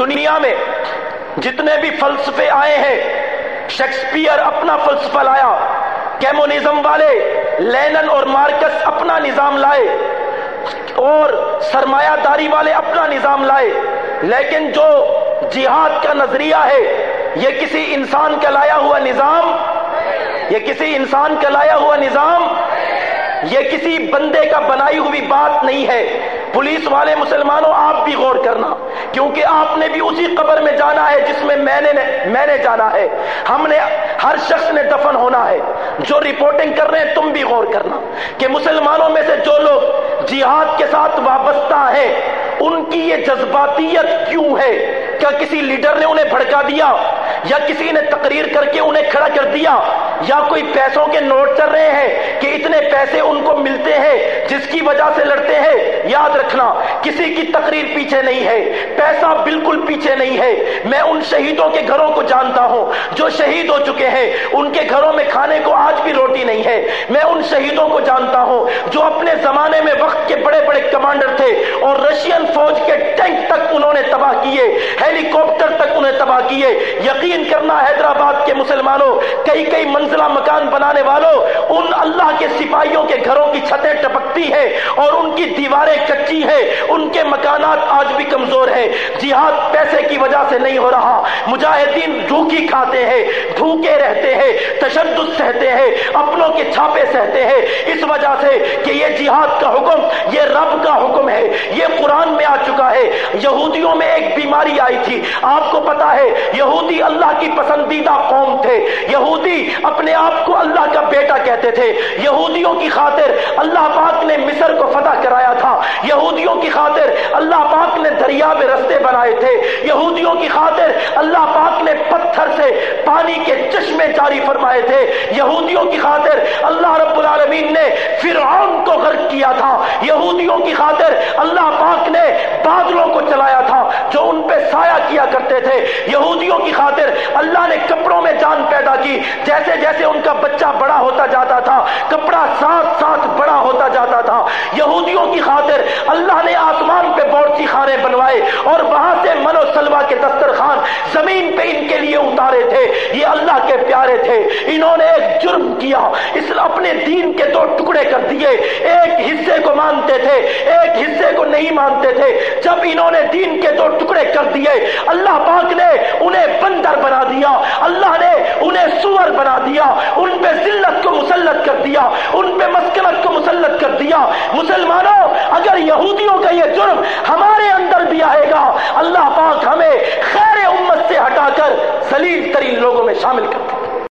دنیا میں جتنے بھی فلسفے آئے ہیں، شیکسپیئر اپنا فلسفہ لایا، کیمونزم والے، لینن اور مارکس اپنا نظام لائے، اور سرمایہ داری والے اپنا نظام لائے، لیکن جو جہاد کا نظریہ ہے، یہ کسی انسان کا لایا ہوا نظام، یہ کسی انسان کا لایا ہوا نظام، یہ کسی بندے کا بنائی ہوئی بات نہیں ہے۔ پولیس والے مسلمانوں، آپ بھی غور کرنا، کیونکہ آپ نے بھی اسی قبر میں جانا ہے جس میں میں نے میں نے جانا ہے۔ ہم نے ہر شخص نے دفن ہونا ہے۔ جو رپورٹنگ کر رہے ہیں، تم بھی غور کرنا کہ مسلمانوں میں سے جو لوگ جہاد کے ساتھ وابستہ ہیں، ان کی یہ جذباتیت کیوں ہے؟ کیا کسی لیڈر نے انہیں بھڑکا دیا؟ یا کسی نے تقریر کر کے انہیں کھڑا کر دیا؟ یا کوئی پیسوں کے نوٹ چل رہے ہیں کہ اتنے پیسے ان کو ملتے ہیں جس کی وجہ سے لڑتے ہیں؟ کسی کی تقریر پیچھے نہیں ہے، پیسہ بالکل پیچھے نہیں ہے۔ میں ان شہیدوں کے گھروں کو جانتا ہوں جو شہید ہو چکے ہیں۔ ان کے گھروں میں کھانے کو آج بھی روٹی نہیں ہے۔ میں ان شہیدوں کو جانتا ہوں جو اپنے زمانے میں وقت کے بڑے بڑے کمانڈر تھے اور رشین فوج کے ٹینک تک انہوں نے تباہ کیے۔ ہیلی کاپٹر تباہ کیے، یقین کرنا حیدرآباد کے مسلمانوں، کئی کئی منزلہ مکان بنانے والوں، ان اللہ کے سپاہیوں کے گھروں کی چھتیں ٹپکتی ہے اور ان کی دیواریں کچی ہے ان کے مکانات آج بھی کمزور ہے جہاد پیسے کی وجہ سے نہیں ہو رہا، مجاہدین دھوکی کھاتے ہیں، دھوکے رہتے ہیں، تشدد سہتے ہیں، اپنوں کے چھاپے سہتے ہیں۔ اس وجہ سے کہ یہ جہاد کا حکم، یہ رب کا حکم ہے، یہ قرآن میں آ چکا یہودیوں میں ایک بیماری آئی تھی۔ آپ کو پتا ہے، یہودی اللہ کی پسندیدہ قوم تھے۔ یہودی اپنے آپ کو اللہ کا بیٹا کہتے تھے۔ یہودیوں کی خاطر اللہ پاک نے مصر کو فتح کرایا تھا۔ یہودیوں کی خاطر اللہ پاک نے دریا میں رستے بنائے تھے۔ یہودیوں کی خاطر اللہ پاک نے پتھر سے پانی کے چشمے جاری فرمائے تھے۔ یہودیوں کی خاطر اللہ رب العالمین نے فرعون کو غرق کیا تھا۔ یہودیوں کی خاطر اللہ پاک نے بادلوں کو چلایا تھا جو ان پہ سایہ کیا کرتے تھے۔ یہودیوں کی خاطر اللہ نے کپڑوں میں جان پیدا کی۔ جیسے جیسے ان کا بچہ بڑا ہوتا جاتا تھا، کپڑا ساتھ ساتھ بڑا ہوتا جاتا تھا۔ یہودیوں کی خاطر اللہ نے آسمان پہ بورچی خانے بنوائے اور وہاں سے منو سلوا کے دسترخوان زمین پہ ان کے لیے اتارے تھے۔ یہ اللہ کے پیارے تھے۔ انہوں نے ایک جرم کیا۔ اس اپنے دین کے دو ٹکڑے کر دیے۔ ایک حصے کو مانتے تھے، ایک حصے نہیں مانتے تھے۔ جب انہوں نے دین کے دو ٹکڑے کر دیے، اللہ پاک نے انہیں بندر بنا دیا۔ اللہ نے انہیں سور بنا دیا۔ ان پہ ذلت کو مسلط کر دیا۔ ان پہ مسکنت کو مسلط کر دیا۔ مسلمانوں، اگر یہودیوں کا یہ جرم ہمارے اندر بھی آئے گا، اللہ پاک ہمیں خیر امت سے ہٹا کر سلیل ترین لوگوں میں شامل کر دیا